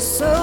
so